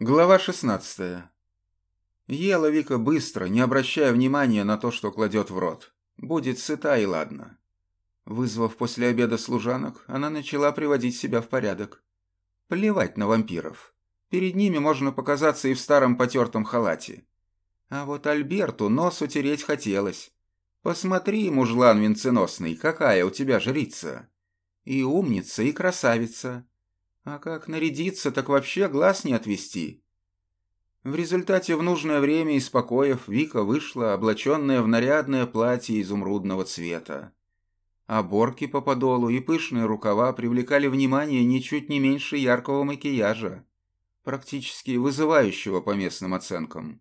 Глава 16. Ела Вика быстро, не обращая внимания на то, что кладет в рот. Будет сыта и ладно. Вызвав после обеда служанок, она начала приводить себя в порядок. Плевать на вампиров. Перед ними можно показаться и в старом потертом халате. А вот Альберту нос утереть хотелось. Посмотри, мужлан венценосный, какая у тебя жрица. И умница, и красавица. А как нарядиться, так вообще глаз не отвести. В результате в нужное время из покоев Вика вышла, облаченная в нарядное платье изумрудного цвета. Оборки по подолу и пышные рукава привлекали внимание ничуть не меньше яркого макияжа, практически вызывающего по местным оценкам.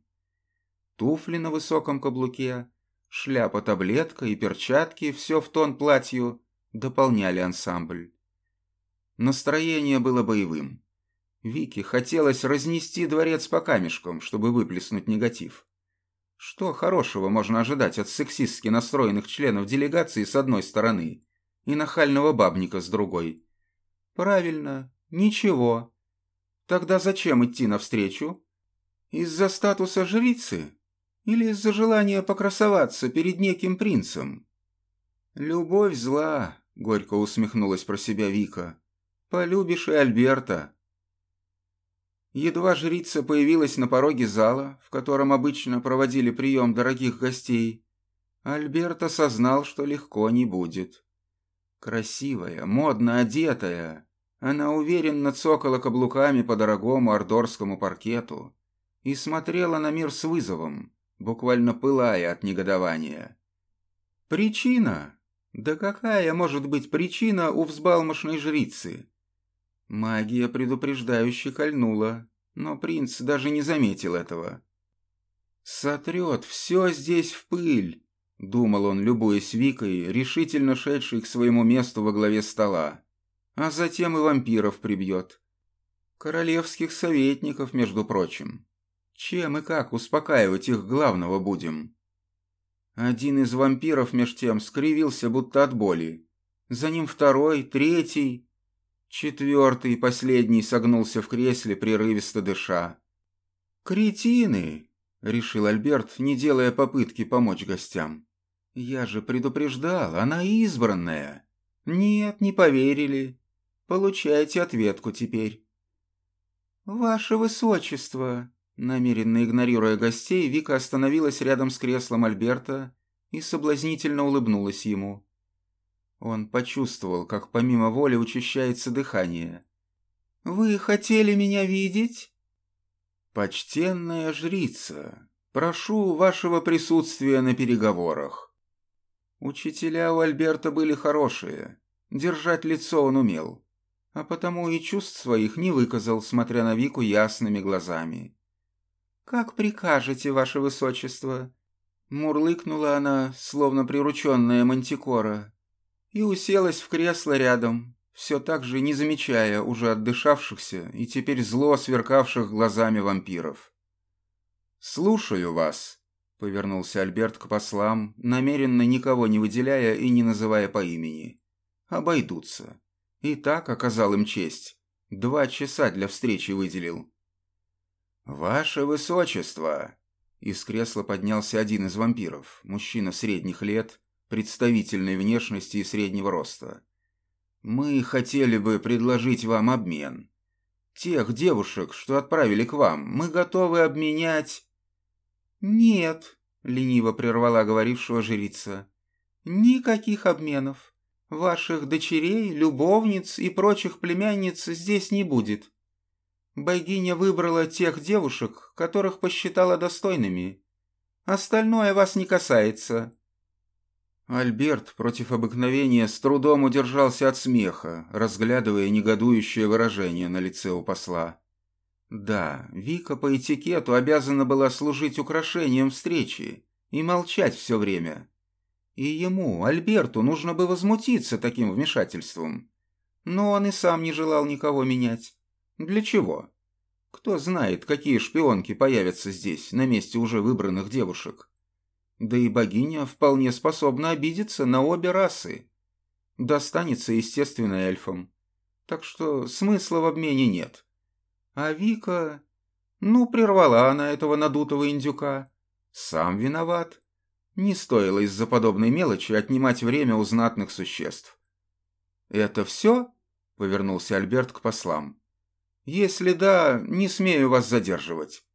Туфли на высоком каблуке, шляпа-таблетка и перчатки, все в тон платью, дополняли ансамбль. Настроение было боевым. Вике хотелось разнести дворец по камешкам, чтобы выплеснуть негатив. Что хорошего можно ожидать от сексистски настроенных членов делегации с одной стороны и нахального бабника с другой? Правильно, ничего. Тогда зачем идти навстречу? Из-за статуса жрицы? Или из-за желания покрасоваться перед неким принцем? Любовь зла, горько усмехнулась про себя Вика. Полюбишь и Альберта. Едва жрица появилась на пороге зала, в котором обычно проводили прием дорогих гостей, Альберт осознал, что легко не будет. Красивая, модно одетая, она уверенно цокала каблуками по дорогому ордорскому паркету и смотрела на мир с вызовом, буквально пылая от негодования. Причина? Да какая может быть причина у взбалмошной жрицы? Магия предупреждающе кольнула, но принц даже не заметил этого. «Сотрет все здесь в пыль», — думал он, любуясь Викой, решительно шедшей к своему месту во главе стола. «А затем и вампиров прибьет. Королевских советников, между прочим. Чем и как успокаивать их главного будем?» Один из вампиров меж тем скривился будто от боли. За ним второй, третий, Четвертый и последний согнулся в кресле, прерывисто дыша. «Кретины!» — решил Альберт, не делая попытки помочь гостям. «Я же предупреждал, она избранная!» «Нет, не поверили. Получайте ответку теперь». «Ваше Высочество!» Намеренно игнорируя гостей, Вика остановилась рядом с креслом Альберта и соблазнительно улыбнулась ему. Он почувствовал, как помимо воли учащается дыхание. «Вы хотели меня видеть?» «Почтенная жрица, прошу вашего присутствия на переговорах». Учителя у Альберта были хорошие, держать лицо он умел, а потому и чувств своих не выказал, смотря на Вику ясными глазами. «Как прикажете, ваше высочество?» Мурлыкнула она, словно прирученная мантикора, и уселась в кресло рядом, все так же не замечая уже отдышавшихся и теперь зло сверкавших глазами вампиров. «Слушаю вас», — повернулся Альберт к послам, намеренно никого не выделяя и не называя по имени. «Обойдутся». И так оказал им честь. Два часа для встречи выделил. «Ваше Высочество!» Из кресла поднялся один из вампиров, мужчина средних лет, представительной внешности и среднего роста. Мы хотели бы предложить вам обмен. Тех девушек, что отправили к вам, мы готовы обменять...» «Нет», — лениво прервала говорившего жрица, — «никаких обменов. Ваших дочерей, любовниц и прочих племянниц здесь не будет. Богиня выбрала тех девушек, которых посчитала достойными. Остальное вас не касается. Альберт против обыкновения с трудом удержался от смеха, разглядывая негодующее выражение на лице у посла. Да, Вика по этикету обязана была служить украшением встречи и молчать все время. И ему, Альберту, нужно бы возмутиться таким вмешательством. Но он и сам не желал никого менять. Для чего? Кто знает, какие шпионки появятся здесь, на месте уже выбранных девушек. Да и богиня вполне способна обидеться на обе расы. Достанется, естественно, эльфам. Так что смысла в обмене нет. А Вика... Ну, прервала она этого надутого индюка. Сам виноват. Не стоило из-за подобной мелочи отнимать время у знатных существ. «Это все?» — повернулся Альберт к послам. «Если да, не смею вас задерживать».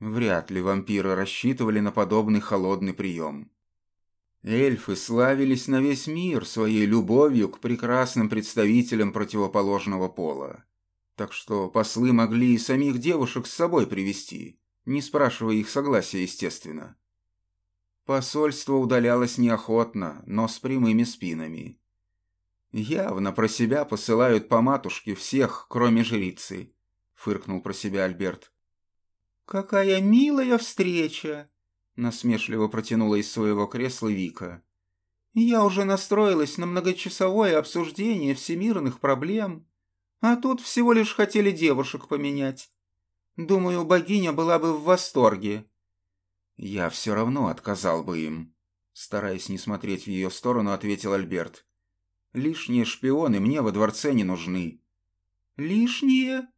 Вряд ли вампиры рассчитывали на подобный холодный прием. Эльфы славились на весь мир своей любовью к прекрасным представителям противоположного пола так что послы могли и самих девушек с собой привести, не спрашивая их согласия, естественно. Посольство удалялось неохотно, но с прямыми спинами. Явно про себя посылают по матушке всех, кроме жрицы, фыркнул про себя Альберт. «Какая милая встреча!» — насмешливо протянула из своего кресла Вика. «Я уже настроилась на многочасовое обсуждение всемирных проблем, а тут всего лишь хотели девушек поменять. Думаю, богиня была бы в восторге. Я все равно отказал бы им. Стараясь не смотреть в ее сторону, ответил Альберт. Лишние шпионы мне во дворце не нужны. Лишние?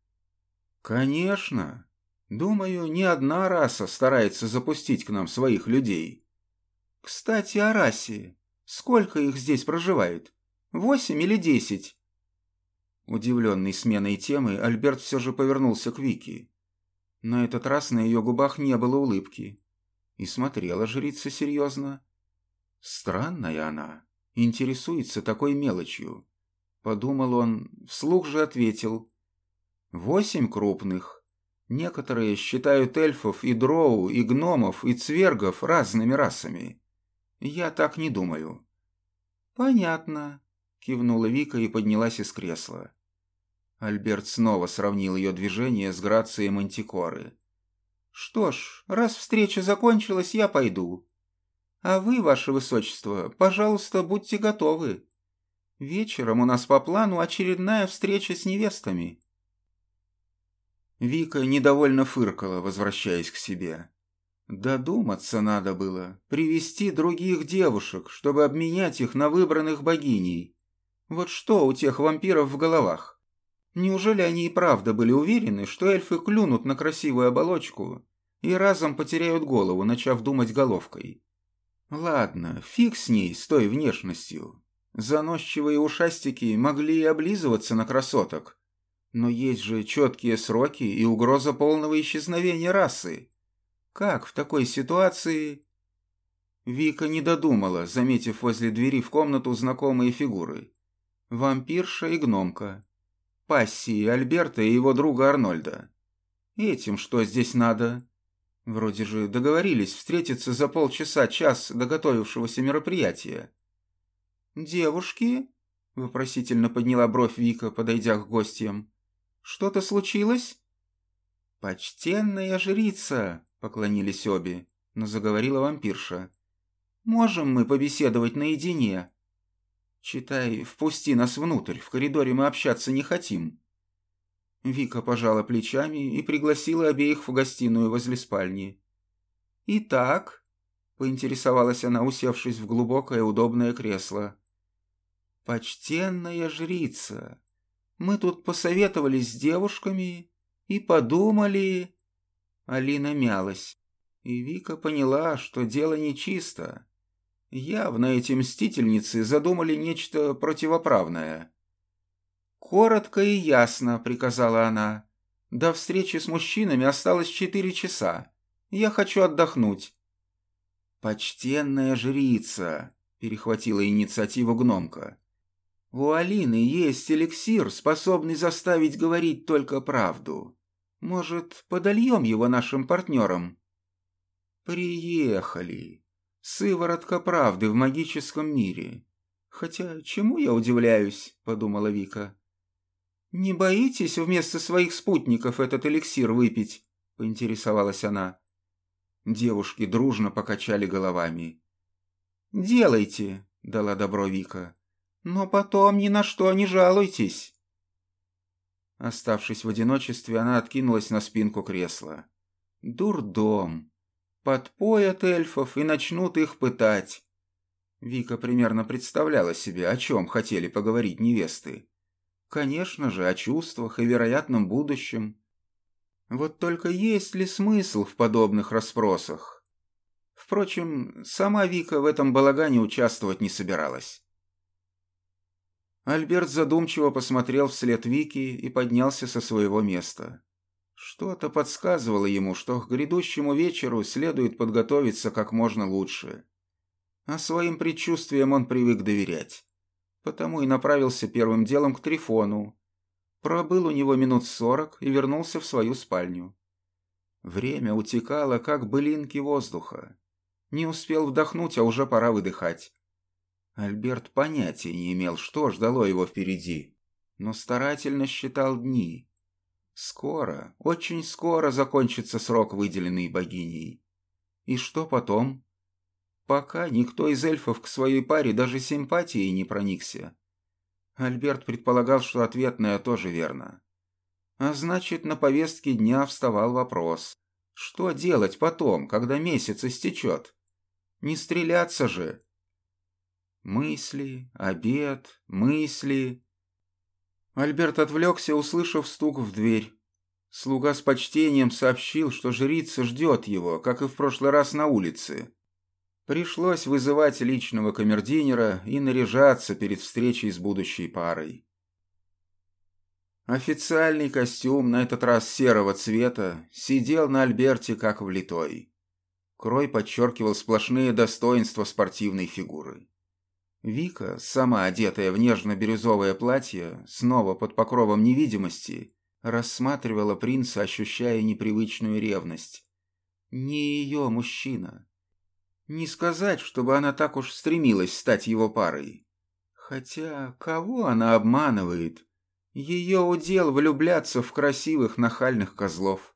Конечно. Думаю, ни одна раса старается запустить к нам своих людей. Кстати, о расе. Сколько их здесь проживает? Восемь или десять? Удивленный сменой темы, Альберт все же повернулся к Вики. На этот раз на ее губах не было улыбки. И смотрела жрица серьезно. Странная она, интересуется такой мелочью. Подумал он, вслух же ответил. Восемь крупных. Некоторые считают эльфов и дроу, и гномов, и цвергов разными расами. Я так не думаю. Понятно, кивнула Вика и поднялась из кресла. Альберт снова сравнил ее движение с грацией мантикоры. «Что ж, раз встреча закончилась, я пойду. А вы, ваше высочество, пожалуйста, будьте готовы. Вечером у нас по плану очередная встреча с невестами». Вика недовольно фыркала, возвращаясь к себе. Додуматься надо было, привести других девушек, чтобы обменять их на выбранных богиней. Вот что у тех вампиров в головах? Неужели они и правда были уверены, что эльфы клюнут на красивую оболочку и разом потеряют голову, начав думать головкой? Ладно, фиг с ней, с той внешностью. Заносчивые ушастики могли и облизываться на красоток. Но есть же четкие сроки и угроза полного исчезновения расы. Как в такой ситуации... Вика не додумала, заметив возле двери в комнату знакомые фигуры. Вампирша и гномка пассии Альберта и его друга Арнольда. Этим что здесь надо? Вроде же договорились встретиться за полчаса-час до готовившегося мероприятия. «Девушки?» — вопросительно подняла бровь Вика, подойдя к гостям. «Что-то случилось?» «Почтенная жрица!» — поклонились обе, но заговорила вампирша. «Можем мы побеседовать наедине?» Читай, впусти нас внутрь, в коридоре мы общаться не хотим. Вика пожала плечами и пригласила обеих в гостиную возле спальни. «Итак», — поинтересовалась она, усевшись в глубокое удобное кресло. «Почтенная жрица, мы тут посоветовались с девушками и подумали...» Алина мялась, и Вика поняла, что дело нечисто. Явно эти мстительницы задумали нечто противоправное. «Коротко и ясно», — приказала она. «До встречи с мужчинами осталось четыре часа. Я хочу отдохнуть». «Почтенная жрица», — перехватила инициативу гномка. «У Алины есть эликсир, способный заставить говорить только правду. Может, подольем его нашим партнерам?» «Приехали», Сыворотка правды в магическом мире. Хотя, чему я удивляюсь, подумала Вика. Не боитесь вместо своих спутников этот эликсир выпить? поинтересовалась она. Девушки дружно покачали головами. «Делайте», — дала добро Вика. «Но потом ни на что не жалуйтесь». Оставшись в одиночестве, она откинулась на спинку кресла. «Дурдом подпоят эльфов и начнут их пытать. Вика примерно представляла себе, о чем хотели поговорить невесты. Конечно же, о чувствах и вероятном будущем. Вот только есть ли смысл в подобных расспросах? Впрочем, сама Вика в этом балагане участвовать не собиралась. Альберт задумчиво посмотрел вслед Вики и поднялся со своего места. Что-то подсказывало ему, что к грядущему вечеру следует подготовиться как можно лучше. А своим предчувствиям он привык доверять. Потому и направился первым делом к Трифону. Пробыл у него минут сорок и вернулся в свою спальню. Время утекало, как былинки воздуха. Не успел вдохнуть, а уже пора выдыхать. Альберт понятия не имел, что ждало его впереди, но старательно считал дни. Скоро, очень скоро закончится срок, выделенный богиней. И что потом? Пока никто из эльфов к своей паре даже симпатией не проникся. Альберт предполагал, что ответное тоже верно. А значит, на повестке дня вставал вопрос. Что делать потом, когда месяц истечет? Не стреляться же, Мысли, обед, мысли. Альберт отвлекся, услышав стук в дверь. Слуга с почтением сообщил, что жрица ждет его, как и в прошлый раз на улице. Пришлось вызывать личного камердинера и наряжаться перед встречей с будущей парой. Официальный костюм, на этот раз серого цвета, сидел на Альберте как влитой. Крой подчеркивал сплошные достоинства спортивной фигуры. Вика, сама одетая в нежно-бирюзовое платье, снова под покровом невидимости, рассматривала принца, ощущая непривычную ревность. Не ее мужчина. Не сказать, чтобы она так уж стремилась стать его парой. Хотя, кого она обманывает? Ее удел влюбляться в красивых нахальных козлов.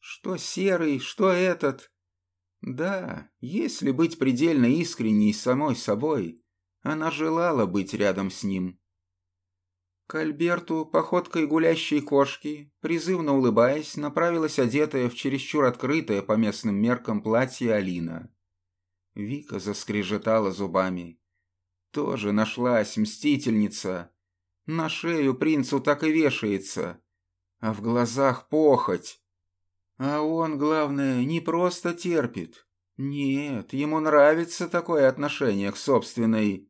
Что серый, что этот. Да, если быть предельно искренней самой собой, она желала быть рядом с ним. К Альберту, походкой гулящей кошки, призывно улыбаясь, направилась одетая в чересчур открытое по местным меркам платье Алина. Вика заскрежетала зубами. Тоже нашлась мстительница. На шею принцу так и вешается. А в глазах похоть. А он, главное, не просто терпит. Нет, ему нравится такое отношение к собственной...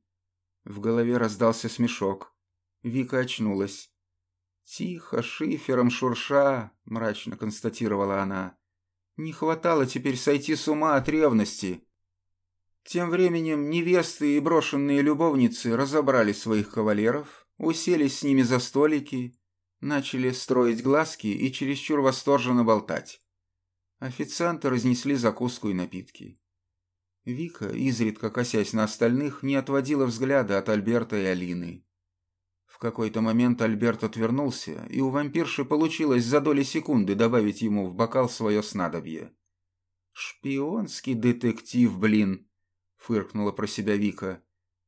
В голове раздался смешок. Вика очнулась. «Тихо, шифером шурша», — мрачно констатировала она. «Не хватало теперь сойти с ума от ревности». Тем временем невесты и брошенные любовницы разобрали своих кавалеров, уселись с ними за столики, начали строить глазки и чересчур восторженно болтать. Официанты разнесли закуску и напитки. Вика, изредка косясь на остальных, не отводила взгляда от Альберта и Алины. В какой-то момент Альберт отвернулся, и у вампирши получилось за доли секунды добавить ему в бокал свое снадобье. «Шпионский детектив, блин!» — фыркнула про себя Вика.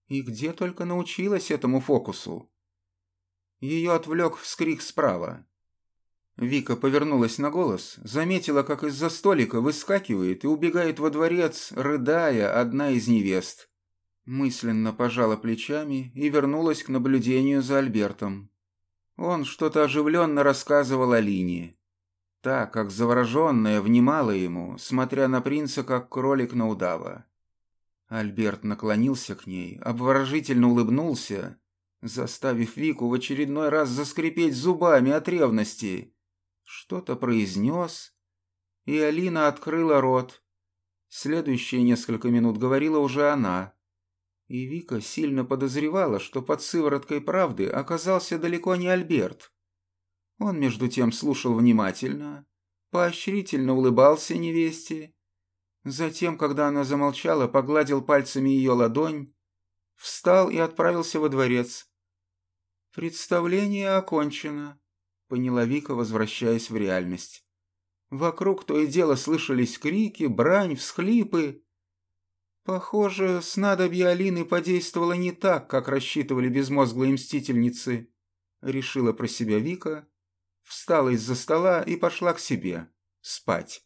«И где только научилась этому фокусу?» Ее отвлек вскрик справа. Вика повернулась на голос, заметила, как из-за столика выскакивает и убегает во дворец, рыдая, одна из невест. Мысленно пожала плечами и вернулась к наблюдению за Альбертом. Он что-то оживленно рассказывал о Лине. Та, как завороженная, внимала ему, смотря на принца, как кролик на удава. Альберт наклонился к ней, обворожительно улыбнулся, заставив Вику в очередной раз заскрипеть зубами от ревности что-то произнес, и Алина открыла рот. Следующие несколько минут говорила уже она. И Вика сильно подозревала, что под сывороткой правды оказался далеко не Альберт. Он, между тем, слушал внимательно, поощрительно улыбался невесте. Затем, когда она замолчала, погладил пальцами ее ладонь, встал и отправился во дворец. Представление окончено поняла Вика, возвращаясь в реальность. Вокруг то и дело слышались крики, брань, всхлипы. Похоже, снадобье Алины подействовало не так, как рассчитывали безмозглые мстительницы. Решила про себя Вика, встала из-за стола и пошла к себе спать.